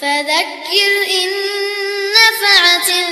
فذكر إن نفعت الذكر